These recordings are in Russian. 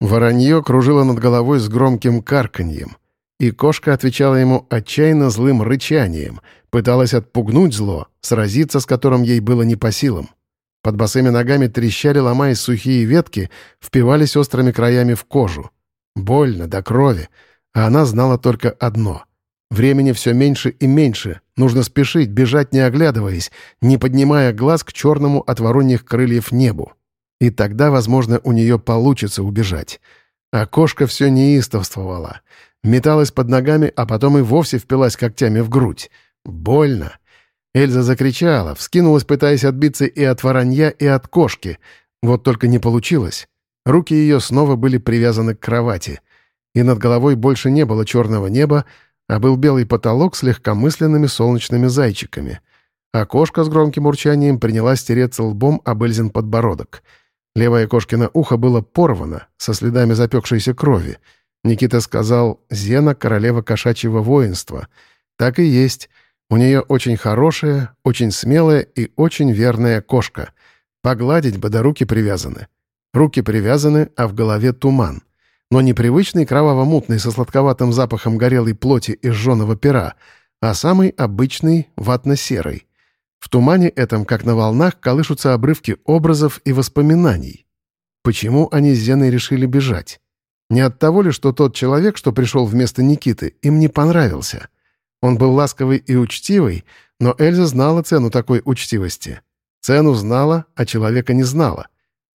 Воронье кружило над головой с громким карканьем, и кошка отвечала ему отчаянно злым рычанием, пыталась отпугнуть зло, сразиться с которым ей было не по силам. Под босыми ногами трещали, ломаясь сухие ветки, впивались острыми краями в кожу. Больно, до крови. А она знала только одно. Времени все меньше и меньше. Нужно спешить, бежать не оглядываясь, не поднимая глаз к черному от вороньих крыльев небу. И тогда, возможно, у нее получится убежать. А кошка все неистовствовала. Металась под ногами, а потом и вовсе впилась когтями в грудь. Больно. Эльза закричала, вскинулась, пытаясь отбиться и от воронья, и от кошки. Вот только не получилось. Руки ее снова были привязаны к кровати. И над головой больше не было черного неба, а был белый потолок с легкомысленными солнечными зайчиками. А кошка с громким урчанием принялась тереться лбом об Эльзин подбородок. Левое кошкино ухо было порвано, со следами запекшейся крови. Никита сказал «Зена — королева кошачьего воинства». Так и есть — у нее очень хорошая, очень смелая и очень верная кошка. Погладить бы, да руки привязаны. Руки привязаны, а в голове туман. Но не привычный кроваво-мутный со сладковатым запахом горелой плоти и жженого пера, а самый обычный ватно-серый. В тумане этом, как на волнах, колышутся обрывки образов и воспоминаний. Почему они с Зеной решили бежать? Не от того ли, что тот человек, что пришел вместо Никиты, им не понравился? Он был ласковый и учтивый, но Эльза знала цену такой учтивости. Цену знала, а человека не знала.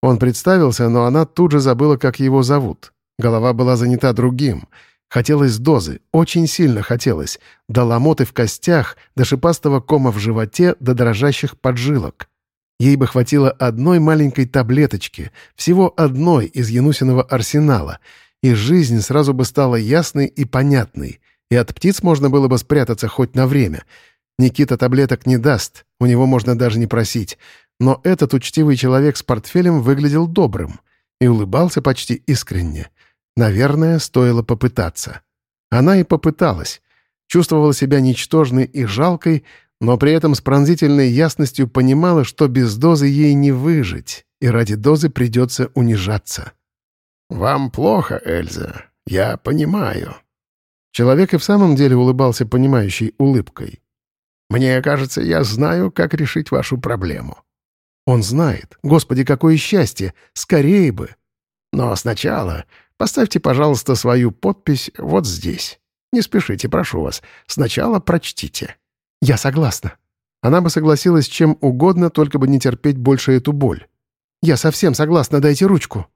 Он представился, но она тут же забыла, как его зовут. Голова была занята другим. Хотелось дозы, очень сильно хотелось. До ломоты в костях, до шипастого кома в животе, до дрожащих поджилок. Ей бы хватило одной маленькой таблеточки, всего одной из Янусиного арсенала, и жизнь сразу бы стала ясной и понятной и от птиц можно было бы спрятаться хоть на время. Никита таблеток не даст, у него можно даже не просить. Но этот учтивый человек с портфелем выглядел добрым и улыбался почти искренне. Наверное, стоило попытаться. Она и попыталась. Чувствовала себя ничтожной и жалкой, но при этом с пронзительной ясностью понимала, что без дозы ей не выжить, и ради дозы придется унижаться. «Вам плохо, Эльза, я понимаю», Человек и в самом деле улыбался понимающей улыбкой. «Мне кажется, я знаю, как решить вашу проблему». «Он знает. Господи, какое счастье! Скорее бы!» «Но сначала поставьте, пожалуйста, свою подпись вот здесь. Не спешите, прошу вас. Сначала прочтите». «Я согласна». Она бы согласилась чем угодно, только бы не терпеть больше эту боль. «Я совсем согласна, дайте ручку».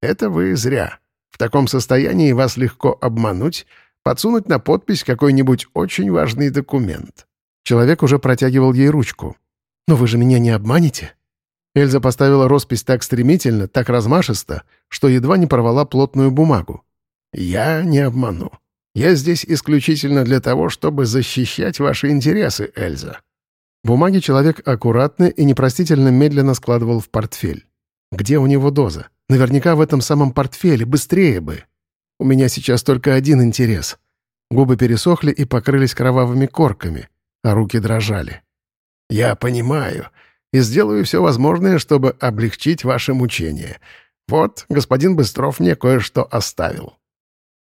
«Это вы зря. В таком состоянии вас легко обмануть, подсунуть на подпись какой-нибудь очень важный документ. Человек уже протягивал ей ручку. «Но вы же меня не обманете?» Эльза поставила роспись так стремительно, так размашисто, что едва не порвала плотную бумагу. «Я не обману. Я здесь исключительно для того, чтобы защищать ваши интересы, Эльза». Бумаги человек аккуратно и непростительно медленно складывал в портфель. «Где у него доза? Наверняка в этом самом портфеле, быстрее бы!» У меня сейчас только один интерес. Губы пересохли и покрылись кровавыми корками, а руки дрожали. «Я понимаю и сделаю все возможное, чтобы облегчить ваше мучение. Вот, господин Быстров мне кое-что оставил».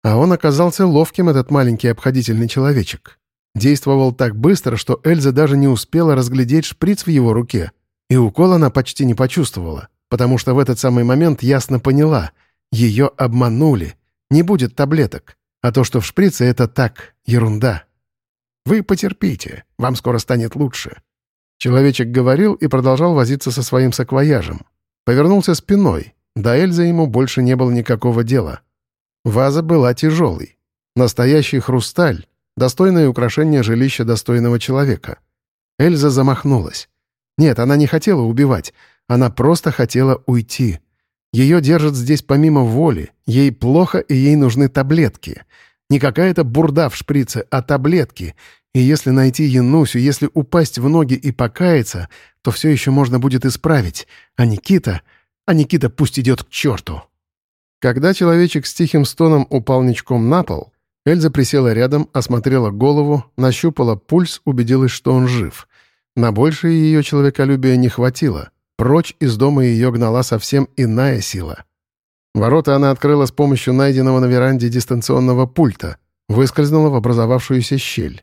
А он оказался ловким, этот маленький обходительный человечек. Действовал так быстро, что Эльза даже не успела разглядеть шприц в его руке, и укол она почти не почувствовала, потому что в этот самый момент ясно поняла — ее обманули — не будет таблеток. А то, что в шприце, это так, ерунда. Вы потерпите, вам скоро станет лучше». Человечек говорил и продолжал возиться со своим саквояжем. Повернулся спиной. До Эльзы ему больше не было никакого дела. Ваза была тяжелой. Настоящий хрусталь, достойное украшение жилища достойного человека. Эльза замахнулась. Нет, она не хотела убивать. Она просто хотела уйти. Ее держат здесь помимо воли. Ей плохо, и ей нужны таблетки. Не какая-то бурда в шприце, а таблетки. И если найти Янусю, если упасть в ноги и покаяться, то все еще можно будет исправить. А Никита... А Никита пусть идет к черту. Когда человечек с тихим стоном упал ничком на пол, Эльза присела рядом, осмотрела голову, нащупала пульс, убедилась, что он жив. На большее ее человеколюбия не хватило. Прочь из дома ее гнала совсем иная сила. Ворота она открыла с помощью найденного на веранде дистанционного пульта, выскользнула в образовавшуюся щель.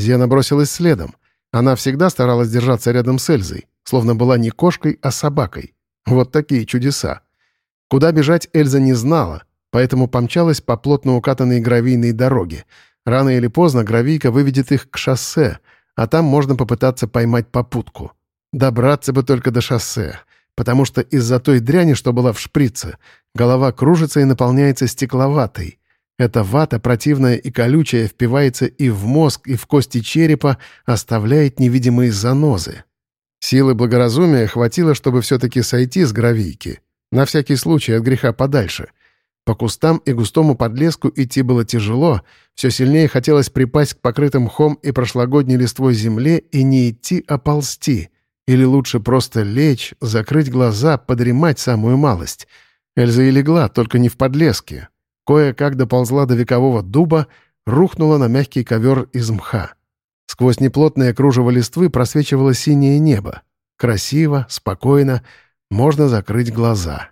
Зена бросилась следом. Она всегда старалась держаться рядом с Эльзой, словно была не кошкой, а собакой. Вот такие чудеса. Куда бежать Эльза не знала, поэтому помчалась по плотно укатанной гравийной дороге. Рано или поздно гравийка выведет их к шоссе, а там можно попытаться поймать попутку. Добраться бы только до шоссе, потому что из-за той дряни, что была в шприце, голова кружится и наполняется стекловатой. Эта вата, противная и колючая, впивается и в мозг, и в кости черепа, оставляет невидимые занозы. Силы благоразумия хватило, чтобы все-таки сойти с гравийки — на всякий случай от греха подальше. По кустам и густому подлеску идти было тяжело, все сильнее хотелось припасть к покрытым мхом и прошлогодней листвой земле и не идти, а ползти. Или лучше просто лечь, закрыть глаза, подремать самую малость. Эльза и легла, только не в подлеске. Кое-как доползла до векового дуба, рухнула на мягкий ковер из мха. Сквозь неплотное кружево листвы просвечивало синее небо. Красиво, спокойно, можно закрыть глаза.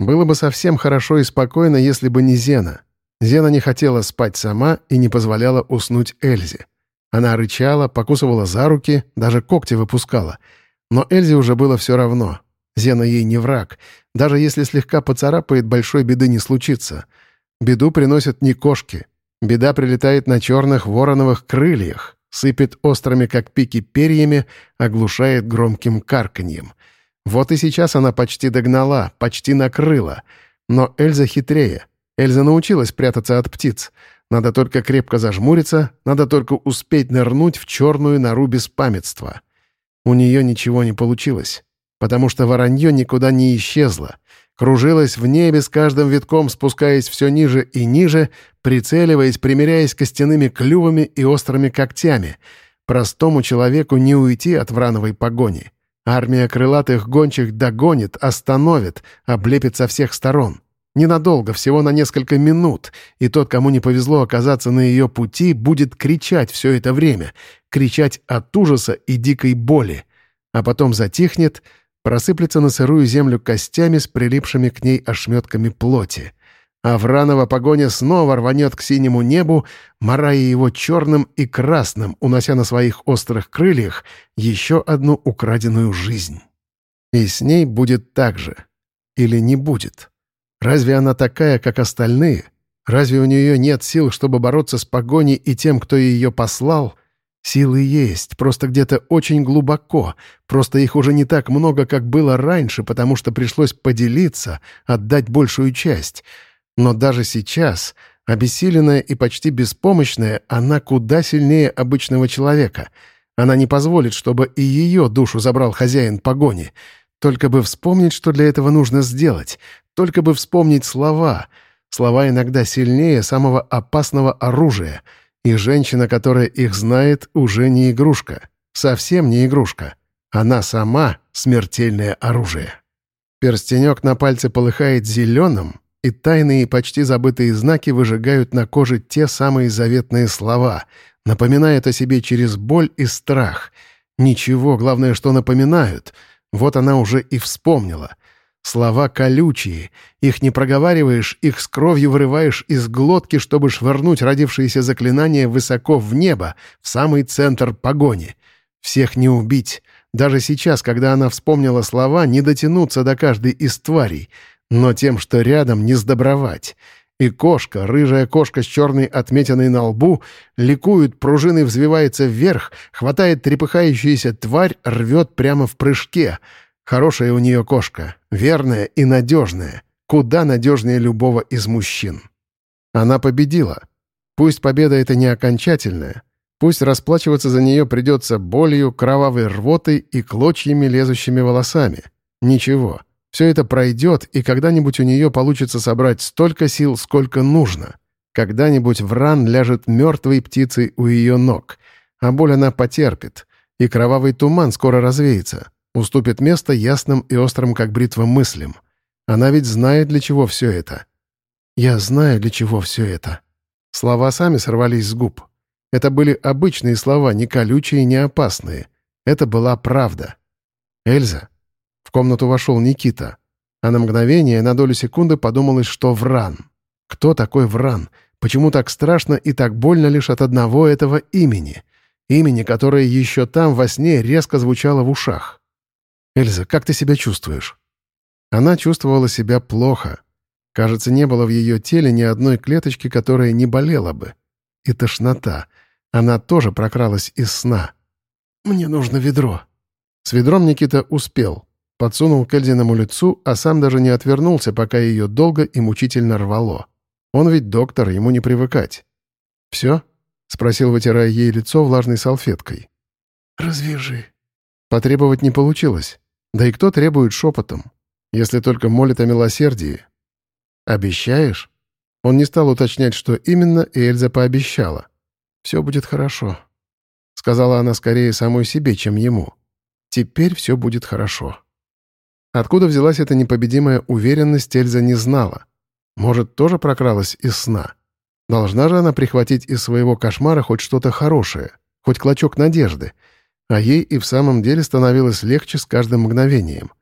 Было бы совсем хорошо и спокойно, если бы не Зена. Зена не хотела спать сама и не позволяла уснуть Эльзе. Она рычала, покусывала за руки, даже когти выпускала. Но Эльзе уже было все равно. Зена ей не враг. Даже если слегка поцарапает, большой беды не случится. Беду приносят не кошки. Беда прилетает на черных вороновых крыльях, сыпет острыми, как пики, перьями, оглушает громким карканьем — вот и сейчас она почти догнала, почти накрыла. Но Эльза хитрее. Эльза научилась прятаться от птиц. Надо только крепко зажмуриться, надо только успеть нырнуть в черную нору беспамятства. У нее ничего не получилось, потому что воронье никуда не исчезло. Кружилась в небе с каждым витком, спускаясь все ниже и ниже, прицеливаясь, примеряясь костяными клювами и острыми когтями. Простому человеку не уйти от врановой погони. Армия крылатых гончих догонит, остановит, облепит со всех сторон. Ненадолго, всего на несколько минут, и тот, кому не повезло оказаться на ее пути, будет кричать все это время, кричать от ужаса и дикой боли. А потом затихнет, просыплется на сырую землю костями с прилипшими к ней ошметками плоти а Вранова погоня снова рванет к синему небу, марая его черным и красным, унося на своих острых крыльях еще одну украденную жизнь. И с ней будет так же. Или не будет. Разве она такая, как остальные? Разве у нее нет сил, чтобы бороться с погоней и тем, кто ее послал? Силы есть, просто где-то очень глубоко, просто их уже не так много, как было раньше, потому что пришлось поделиться, отдать большую часть — но даже сейчас, обессиленная и почти беспомощная, она куда сильнее обычного человека. Она не позволит, чтобы и ее душу забрал хозяин погони. Только бы вспомнить, что для этого нужно сделать. Только бы вспомнить слова. Слова иногда сильнее самого опасного оружия. И женщина, которая их знает, уже не игрушка. Совсем не игрушка. Она сама — смертельное оружие. Перстенек на пальце полыхает зеленым, и тайные, почти забытые знаки выжигают на коже те самые заветные слова, напоминают о себе через боль и страх. Ничего, главное, что напоминают. Вот она уже и вспомнила. Слова колючие, их не проговариваешь, их с кровью вырываешь из глотки, чтобы швырнуть родившиеся заклинания высоко в небо, в самый центр погони. Всех не убить. Даже сейчас, когда она вспомнила слова, не дотянуться до каждой из тварей — но тем, что рядом, не сдобровать. И кошка, рыжая кошка с черной отметиной на лбу, ликует, пружиной взвивается вверх, хватает трепыхающуюся тварь, рвет прямо в прыжке. Хорошая у нее кошка, верная и надежная, куда надежнее любого из мужчин. Она победила. Пусть победа это не окончательная, пусть расплачиваться за нее придется болью, кровавой рвотой и клочьями лезущими волосами. Ничего. Все это пройдет, и когда-нибудь у нее получится собрать столько сил, сколько нужно. Когда-нибудь Вран ляжет мертвой птицей у ее ног. А боль она потерпит. И кровавый туман скоро развеется. Уступит место ясным и острым, как бритва, мыслям. Она ведь знает, для чего все это. «Я знаю, для чего все это». Слова сами сорвались с губ. Это были обычные слова, не колючие, не опасные. Это была правда. «Эльза, в комнату вошел Никита. А на мгновение, на долю секунды подумалось, что Вран. Кто такой Вран? Почему так страшно и так больно лишь от одного этого имени? Имени, которое еще там во сне резко звучало в ушах. «Эльза, как ты себя чувствуешь?» Она чувствовала себя плохо. Кажется, не было в ее теле ни одной клеточки, которая не болела бы. И тошнота. Она тоже прокралась из сна. «Мне нужно ведро». С ведром Никита успел. Подсунул к Эльзиному лицу, а сам даже не отвернулся, пока ее долго и мучительно рвало. Он ведь доктор, ему не привыкать. «Все?» — спросил, вытирая ей лицо влажной салфеткой. «Развяжи». Потребовать не получилось. Да и кто требует шепотом? Если только молит о милосердии. «Обещаешь?» Он не стал уточнять, что именно, Эльза пообещала. «Все будет хорошо», — сказала она скорее самой себе, чем ему. «Теперь все будет хорошо». Откуда взялась эта непобедимая уверенность, Эльза не знала. Может, тоже прокралась из сна? Должна же она прихватить из своего кошмара хоть что-то хорошее, хоть клочок надежды. А ей и в самом деле становилось легче с каждым мгновением.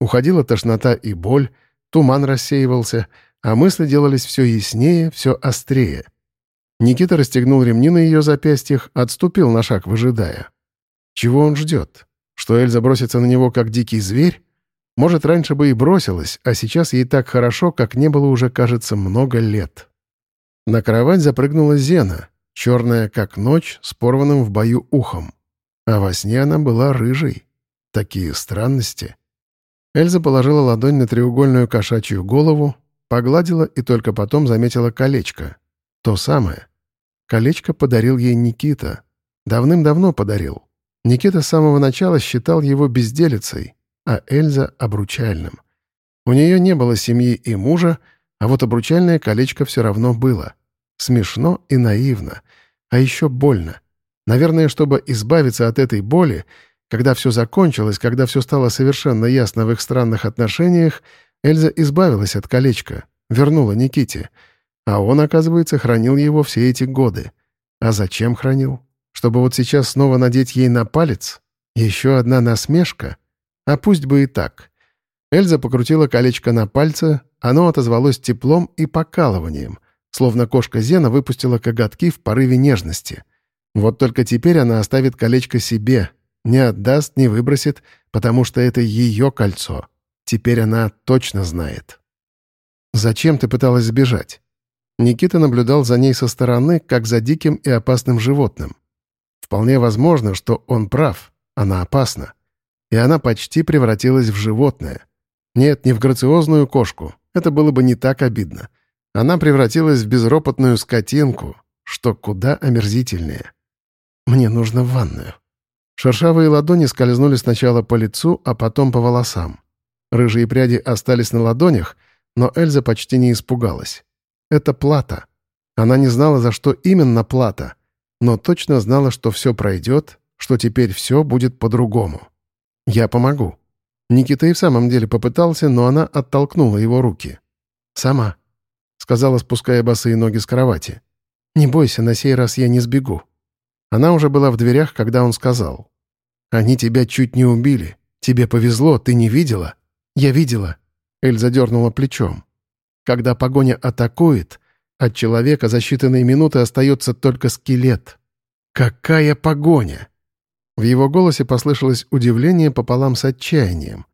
Уходила тошнота и боль, туман рассеивался, а мысли делались все яснее, все острее. Никита расстегнул ремни на ее запястьях, отступил на шаг, выжидая. Чего он ждет? Что Эльза бросится на него, как дикий зверь? Может, раньше бы и бросилась, а сейчас ей так хорошо, как не было уже, кажется, много лет. На кровать запрыгнула Зена, черная, как ночь, с порванным в бою ухом. А во сне она была рыжей. Такие странности. Эльза положила ладонь на треугольную кошачью голову, погладила и только потом заметила колечко. То самое. Колечко подарил ей Никита. Давным-давно подарил. Никита с самого начала считал его безделицей, а Эльза — обручальным. У нее не было семьи и мужа, а вот обручальное колечко все равно было. Смешно и наивно. А еще больно. Наверное, чтобы избавиться от этой боли, когда все закончилось, когда все стало совершенно ясно в их странных отношениях, Эльза избавилась от колечка, вернула Никите. А он, оказывается, хранил его все эти годы. А зачем хранил? Чтобы вот сейчас снова надеть ей на палец? Еще одна насмешка? А пусть бы и так. Эльза покрутила колечко на пальце, оно отозвалось теплом и покалыванием, словно кошка Зена выпустила коготки в порыве нежности. Вот только теперь она оставит колечко себе, не отдаст, не выбросит, потому что это ее кольцо. Теперь она точно знает. «Зачем ты пыталась сбежать?» Никита наблюдал за ней со стороны, как за диким и опасным животным. Вполне возможно, что он прав, она опасна. И она почти превратилась в животное. Нет, не в грациозную кошку, это было бы не так обидно. Она превратилась в безропотную скотинку, что куда омерзительнее. «Мне нужно в ванную». Шершавые ладони скользнули сначала по лицу, а потом по волосам. Рыжие пряди остались на ладонях, но Эльза почти не испугалась. Это плата. Она не знала, за что именно плата, но точно знала, что все пройдет, что теперь все будет по-другому. «Я помогу». Никита и в самом деле попытался, но она оттолкнула его руки. «Сама», — сказала, спуская босые ноги с кровати. «Не бойся, на сей раз я не сбегу». Она уже была в дверях, когда он сказал. «Они тебя чуть не убили. Тебе повезло, ты не видела?» «Я видела». Эльза дернула плечом. «Когда погоня атакует, от человека за считанные минуты остается только скелет». «Какая погоня!» В его голосе послышалось удивление пополам с отчаянием.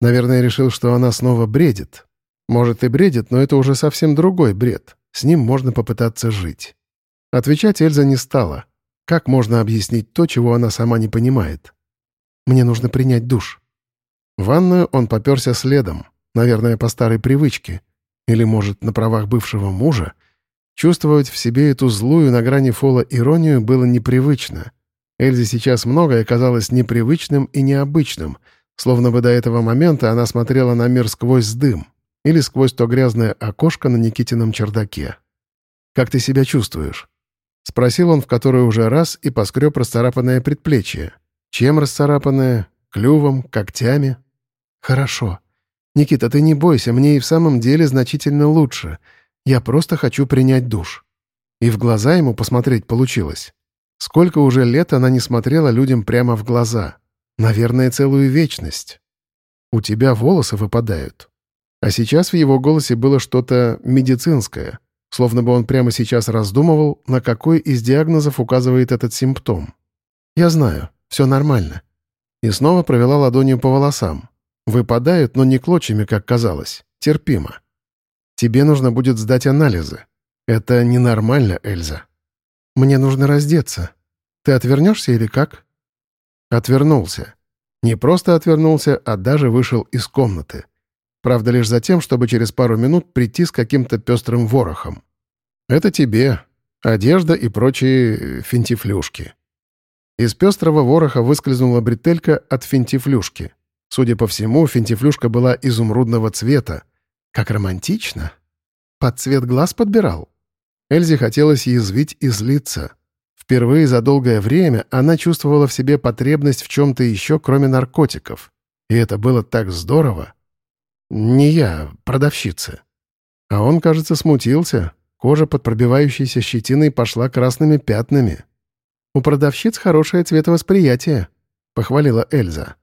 Наверное, решил, что она снова бредит. Может и бредит, но это уже совсем другой бред. С ним можно попытаться жить. Отвечать Эльза не стала. Как можно объяснить то, чего она сама не понимает? «Мне нужно принять душ». В ванную он поперся следом, наверное, по старой привычке. Или, может, на правах бывшего мужа. Чувствовать в себе эту злую на грани фола иронию было непривычно. Эльзе сейчас многое казалось непривычным и необычным, словно бы до этого момента она смотрела на мир сквозь дым или сквозь то грязное окошко на Никитином чердаке. «Как ты себя чувствуешь?» — спросил он в который уже раз и поскреб расцарапанное предплечье. «Чем расцарапанное? Клювом? Когтями?» «Хорошо. Никита, ты не бойся, мне и в самом деле значительно лучше. Я просто хочу принять душ». И в глаза ему посмотреть получилось. Сколько уже лет она не смотрела людям прямо в глаза. Наверное, целую вечность. У тебя волосы выпадают. А сейчас в его голосе было что-то медицинское, словно бы он прямо сейчас раздумывал, на какой из диагнозов указывает этот симптом. «Я знаю, все нормально». И снова провела ладонью по волосам. Выпадают, но не клочьями, как казалось. Терпимо. Тебе нужно будет сдать анализы. Это ненормально, Эльза. Мне нужно раздеться. Ты отвернешься или как? Отвернулся. Не просто отвернулся, а даже вышел из комнаты. Правда, лишь за тем, чтобы через пару минут прийти с каким-то пестрым ворохом. Это тебе. Одежда и прочие финтифлюшки. Из пестрого вороха выскользнула бретелька от финтифлюшки. Судя по всему, финтифлюшка была изумрудного цвета. Как романтично. Под цвет глаз подбирал. Эльзе хотелось язвить и злиться. Впервые за долгое время она чувствовала в себе потребность в чем-то еще, кроме наркотиков. И это было так здорово. Не я, продавщица. А он, кажется, смутился. Кожа под пробивающейся щетиной пошла красными пятнами. «У продавщиц хорошее цветовосприятие», — похвалила Эльза.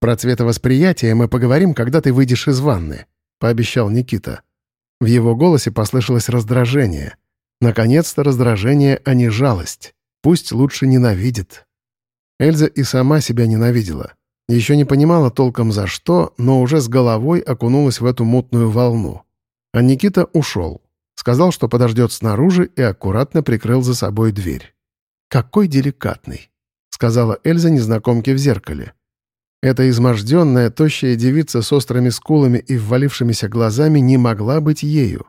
«Про цветовосприятие мы поговорим, когда ты выйдешь из ванны», — пообещал Никита. В его голосе послышалось раздражение — Наконец-то раздражение, а не жалость. Пусть лучше ненавидит. Эльза и сама себя ненавидела. Еще не понимала толком за что, но уже с головой окунулась в эту мутную волну. А Никита ушел. Сказал, что подождет снаружи и аккуратно прикрыл за собой дверь. «Какой деликатный», — сказала Эльза незнакомке в зеркале. Эта изможденная, тощая девица с острыми скулами и ввалившимися глазами не могла быть ею.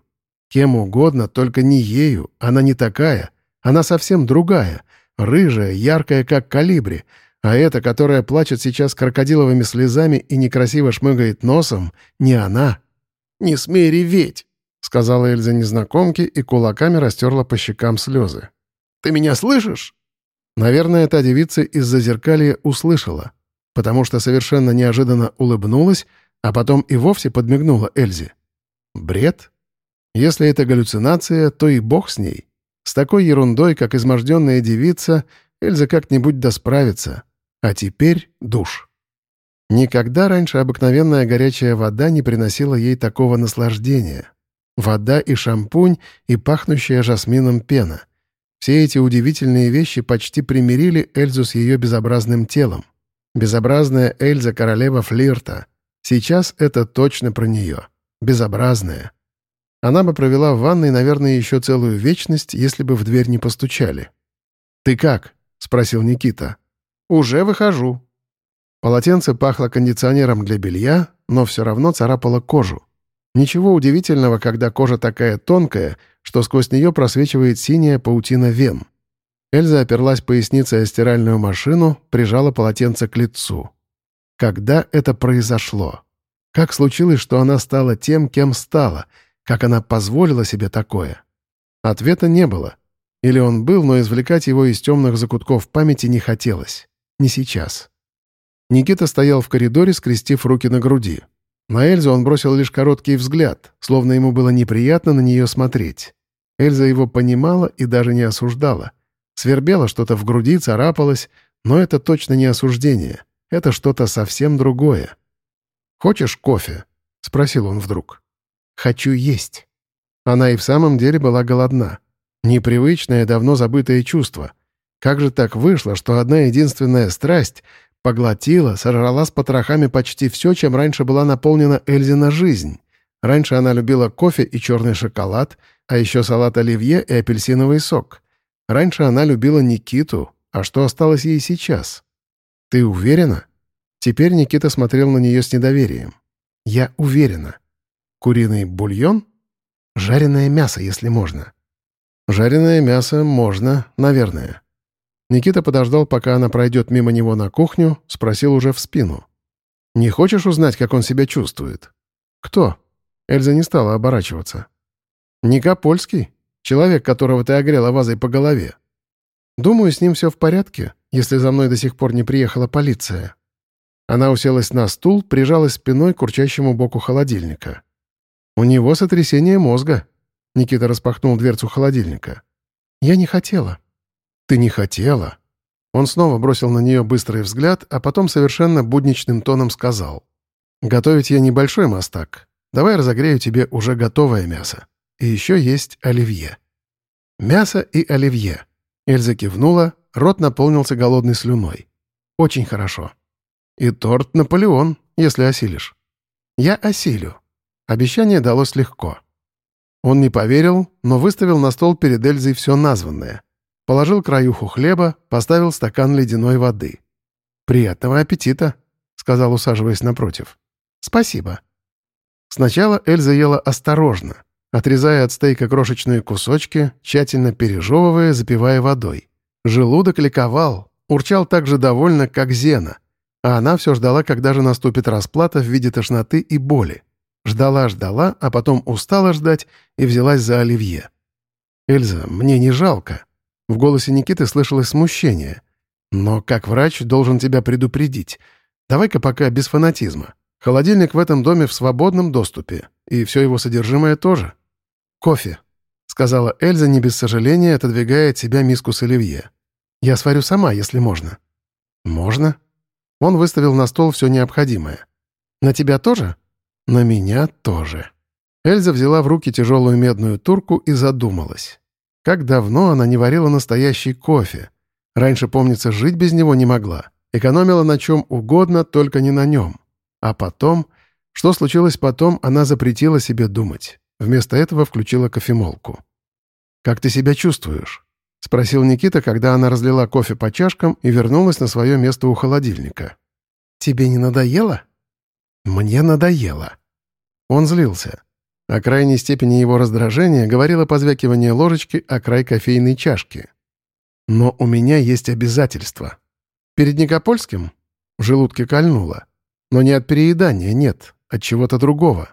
Кем угодно, только не ею. Она не такая. Она совсем другая. Рыжая, яркая, как калибри. А эта, которая плачет сейчас крокодиловыми слезами и некрасиво шмыгает носом, не она. «Не смей реветь!» — сказала Эльза незнакомке и кулаками растерла по щекам слезы. «Ты меня слышишь?» Наверное, та девица из-за зеркалья услышала, потому что совершенно неожиданно улыбнулась, а потом и вовсе подмигнула Эльзе. Бред? Если это галлюцинация, то и бог с ней. С такой ерундой, как изможденная девица, Эльза как-нибудь досправится. А теперь душ. Никогда раньше обыкновенная горячая вода не приносила ей такого наслаждения. Вода и шампунь, и пахнущая жасмином пена. Все эти удивительные вещи почти примирили Эльзу с ее безобразным телом. Безобразная Эльза — королева флирта. Сейчас это точно про нее. Безобразная. Она бы провела в ванной, наверное, еще целую вечность, если бы в дверь не постучали. «Ты как?» — спросил Никита. «Уже выхожу». Полотенце пахло кондиционером для белья, но все равно царапало кожу. Ничего удивительного, когда кожа такая тонкая, что сквозь нее просвечивает синяя паутина вен. Эльза оперлась поясницей о стиральную машину, прижала полотенце к лицу. Когда это произошло? Как случилось, что она стала тем, кем стала — как она позволила себе такое? Ответа не было. Или он был, но извлекать его из темных закутков памяти не хотелось. Не сейчас. Никита стоял в коридоре, скрестив руки на груди. На Эльзу он бросил лишь короткий взгляд, словно ему было неприятно на нее смотреть. Эльза его понимала и даже не осуждала. Свербело что-то в груди, царапалось, но это точно не осуждение. Это что-то совсем другое. «Хочешь кофе?» — спросил он вдруг. «Хочу есть». Она и в самом деле была голодна. Непривычное, давно забытое чувство. Как же так вышло, что одна единственная страсть поглотила, сожрала с потрохами почти все, чем раньше была наполнена Эльзина жизнь? Раньше она любила кофе и черный шоколад, а еще салат оливье и апельсиновый сок. Раньше она любила Никиту, а что осталось ей сейчас? «Ты уверена?» Теперь Никита смотрел на нее с недоверием. «Я уверена». Куриный бульон? Жареное мясо, если можно. Жареное мясо можно, наверное. Никита подождал, пока она пройдет мимо него на кухню, спросил уже в спину. «Не хочешь узнать, как он себя чувствует?» «Кто?» Эльза не стала оборачиваться. «Ника Польский, человек, которого ты огрела вазой по голове. Думаю, с ним все в порядке, если за мной до сих пор не приехала полиция». Она уселась на стул, прижалась спиной к урчащему боку холодильника. «У него сотрясение мозга». Никита распахнул дверцу холодильника. «Я не хотела». «Ты не хотела?» Он снова бросил на нее быстрый взгляд, а потом совершенно будничным тоном сказал. «Готовить я небольшой мастак. Давай разогрею тебе уже готовое мясо. И еще есть оливье». Мясо и оливье. Эльза кивнула, рот наполнился голодной слюной. «Очень хорошо. И торт Наполеон, если осилишь». «Я осилю». Обещание далось легко. Он не поверил, но выставил на стол перед Эльзой все названное. Положил краюху хлеба, поставил стакан ледяной воды. «Приятного аппетита», — сказал, усаживаясь напротив. «Спасибо». Сначала Эльза ела осторожно, отрезая от стейка крошечные кусочки, тщательно пережевывая, запивая водой. Желудок ликовал, урчал так же довольно, как Зена, а она все ждала, когда же наступит расплата в виде тошноты и боли. Ждала-ждала, а потом устала ждать и взялась за оливье. «Эльза, мне не жалко». В голосе Никиты слышалось смущение. «Но как врач должен тебя предупредить. Давай-ка пока без фанатизма. Холодильник в этом доме в свободном доступе, и все его содержимое тоже. «Кофе», — сказала Эльза не без сожаления, отодвигая от себя миску с оливье. «Я сварю сама, если можно». «Можно?» Он выставил на стол все необходимое. «На тебя тоже?» «На меня тоже». Эльза взяла в руки тяжелую медную турку и задумалась. Как давно она не варила настоящий кофе. Раньше, помнится, жить без него не могла. Экономила на чем угодно, только не на нем. А потом... Что случилось потом, она запретила себе думать. Вместо этого включила кофемолку. «Как ты себя чувствуешь?» — спросил Никита, когда она разлила кофе по чашкам и вернулась на свое место у холодильника. «Тебе не надоело?» «Мне надоело». Он злился. О крайней степени его раздражения говорило позвякивание ложечки о край кофейной чашки. «Но у меня есть обязательства. Перед Никопольским?» В желудке кольнуло. Но не от переедания, нет, от чего-то другого.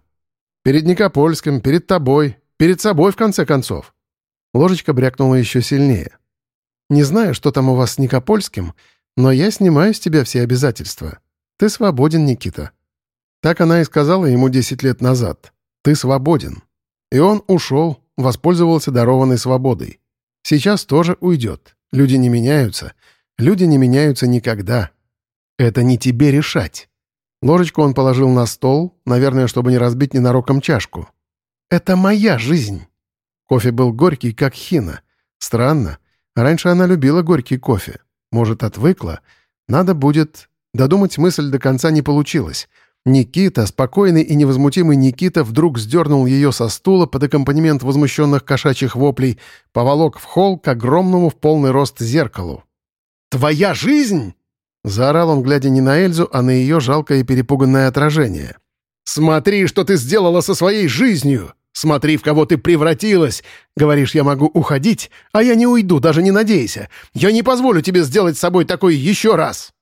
Перед Никопольским, перед тобой, перед собой, в конце концов. Ложечка брякнула еще сильнее. «Не знаю, что там у вас с Никопольским, но я снимаю с тебя все обязательства. Ты свободен, Никита». Так она и сказала ему 10 лет назад. «Ты свободен». И он ушел, воспользовался дарованной свободой. Сейчас тоже уйдет. Люди не меняются. Люди не меняются никогда. Это не тебе решать. Ложечку он положил на стол, наверное, чтобы не разбить ненароком чашку. «Это моя жизнь!» Кофе был горький, как хина. Странно. Раньше она любила горький кофе. Может, отвыкла. Надо будет... Додумать мысль до конца не получилось. Никита, спокойный и невозмутимый Никита, вдруг сдернул ее со стула под аккомпанемент возмущенных кошачьих воплей, поволок в холл к огромному в полный рост зеркалу. «Твоя жизнь!» Заорал он, глядя не на Эльзу, а на ее жалкое и перепуганное отражение. «Смотри, что ты сделала со своей жизнью! Смотри, в кого ты превратилась! Говоришь, я могу уходить, а я не уйду, даже не надейся! Я не позволю тебе сделать с собой такой еще раз!»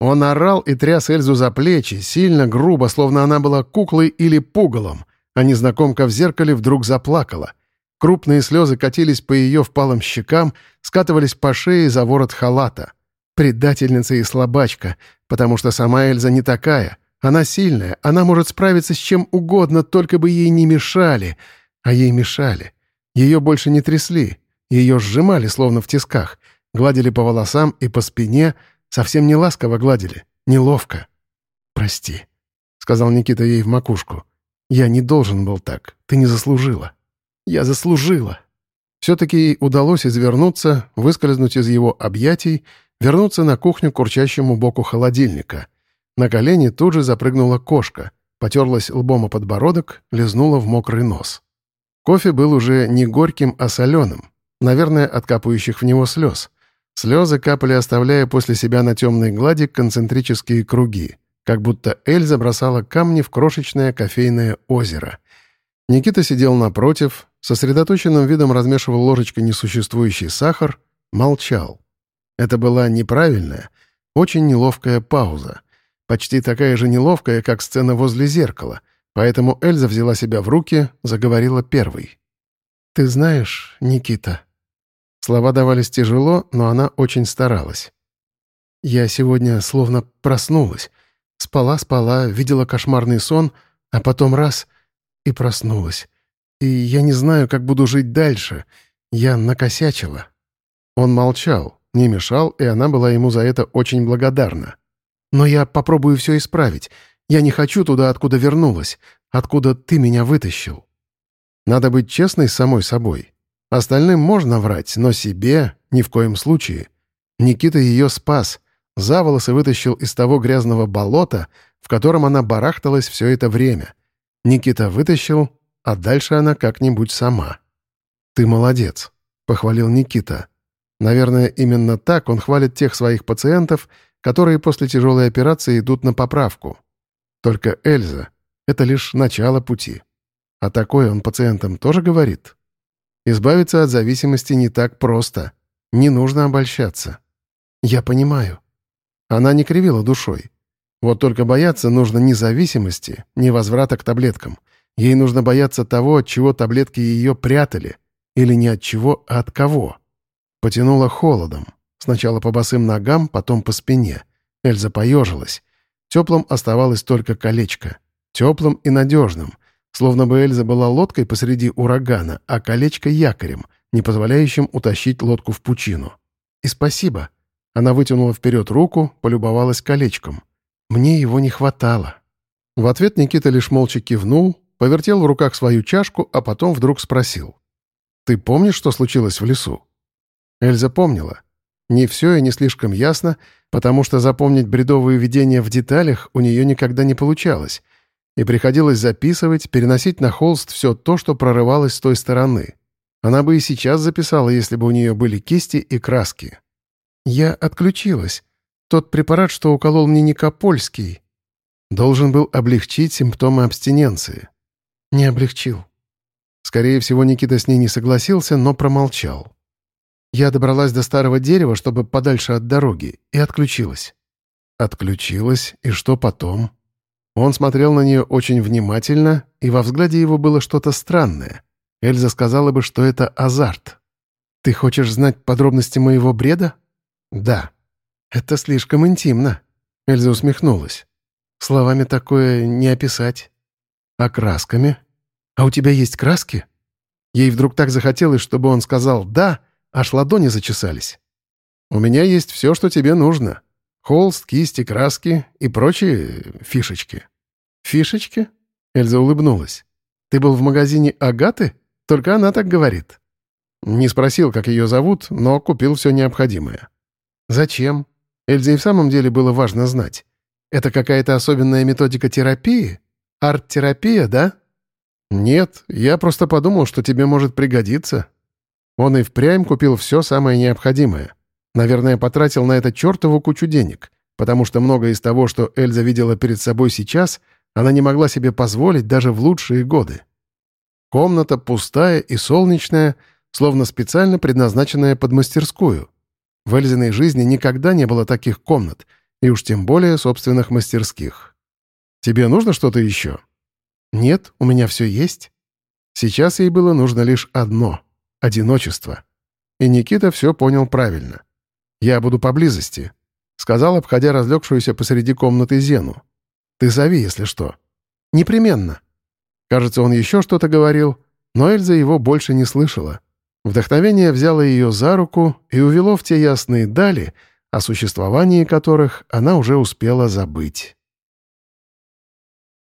Он орал и тряс Эльзу за плечи, сильно, грубо, словно она была куклой или пугалом, а незнакомка в зеркале вдруг заплакала. Крупные слезы катились по ее впалым щекам, скатывались по шее за ворот халата. Предательница и слабачка, потому что сама Эльза не такая. Она сильная, она может справиться с чем угодно, только бы ей не мешали. А ей мешали. Ее больше не трясли. Ее сжимали, словно в тисках. Гладили по волосам и по спине. Совсем не ласково гладили. Неловко. «Прости», — сказал Никита ей в макушку. «Я не должен был так. Ты не заслужила». «Я заслужила». Все-таки ей удалось извернуться, выскользнуть из его объятий вернуться на кухню к урчащему боку холодильника. На колени тут же запрыгнула кошка, потерлась лбом о подбородок, лизнула в мокрый нос. Кофе был уже не горьким, а соленым, наверное, от капающих в него слез. Слезы капали, оставляя после себя на темной глади концентрические круги, как будто Эльза бросала камни в крошечное кофейное озеро. Никита сидел напротив, сосредоточенным видом размешивал ложечкой несуществующий сахар, молчал. Это была неправильная, очень неловкая пауза. Почти такая же неловкая, как сцена возле зеркала. Поэтому Эльза взяла себя в руки, заговорила первой. «Ты знаешь, Никита...» Слова давались тяжело, но она очень старалась. «Я сегодня словно проснулась. Спала-спала, видела кошмарный сон, а потом раз — и проснулась. И я не знаю, как буду жить дальше. Я накосячила». Он молчал, не мешал, и она была ему за это очень благодарна. «Но я попробую все исправить. Я не хочу туда, откуда вернулась, откуда ты меня вытащил». Надо быть честной с самой собой. Остальным можно врать, но себе ни в коем случае. Никита ее спас, за волосы вытащил из того грязного болота, в котором она барахталась все это время. Никита вытащил, а дальше она как-нибудь сама. «Ты молодец», — похвалил Никита. Наверное, именно так он хвалит тех своих пациентов, которые после тяжелой операции идут на поправку. Только Эльза — это лишь начало пути. А такое он пациентам тоже говорит. Избавиться от зависимости не так просто. Не нужно обольщаться. Я понимаю. Она не кривила душой. Вот только бояться нужно не зависимости, не возврата к таблеткам. Ей нужно бояться того, от чего таблетки ее прятали. Или не от чего, а от кого. Потянуло холодом. Сначала по босым ногам, потом по спине. Эльза поежилась. Теплым оставалось только колечко. Теплым и надежным. Словно бы Эльза была лодкой посреди урагана, а колечко — якорем, не позволяющим утащить лодку в пучину. И спасибо. Она вытянула вперед руку, полюбовалась колечком. Мне его не хватало. В ответ Никита лишь молча кивнул, повертел в руках свою чашку, а потом вдруг спросил. «Ты помнишь, что случилось в лесу?» Эльза помнила. Не все и не слишком ясно, потому что запомнить бредовые видения в деталях у нее никогда не получалось, и приходилось записывать, переносить на холст все то, что прорывалось с той стороны. Она бы и сейчас записала, если бы у нее были кисти и краски. «Я отключилась. Тот препарат, что уколол мне Никопольский, должен был облегчить симптомы абстиненции. Не облегчил. Скорее всего, Никита с ней не согласился, но промолчал. Я добралась до старого дерева, чтобы подальше от дороги, и отключилась. Отключилась, и что потом? Он смотрел на нее очень внимательно, и во взгляде его было что-то странное. Эльза сказала бы, что это азарт. «Ты хочешь знать подробности моего бреда?» «Да». «Это слишком интимно», — Эльза усмехнулась. «Словами такое не описать». «А красками? А у тебя есть краски?» Ей вдруг так захотелось, чтобы он сказал «да», аж ладони зачесались. «У меня есть все, что тебе нужно. Холст, кисти, краски и прочие фишечки». «Фишечки?» — Эльза улыбнулась. «Ты был в магазине Агаты? Только она так говорит». Не спросил, как ее зовут, но купил все необходимое. Зачем? Эльзе и в самом деле было важно знать. Это какая-то особенная методика терапии? Арт-терапия, да? Нет, я просто подумал, что тебе может пригодиться. Он и впрямь купил все самое необходимое. Наверное, потратил на это чертову кучу денег, потому что многое из того, что Эльза видела перед собой сейчас, она не могла себе позволить даже в лучшие годы. Комната пустая и солнечная, словно специально предназначенная под мастерскую. В Эльзиной жизни никогда не было таких комнат, и уж тем более собственных мастерских. «Тебе нужно что-то еще?» «Нет, у меня все есть». Сейчас ей было нужно лишь одно — одиночество. И Никита все понял правильно. «Я буду поблизости», — сказал, обходя разлегшуюся посреди комнаты Зену. «Ты зови, если что». «Непременно». Кажется, он еще что-то говорил, но Эльза его больше не слышала. Вдохновение взяло ее за руку и увело в те ясные дали, о существовании которых она уже успела забыть.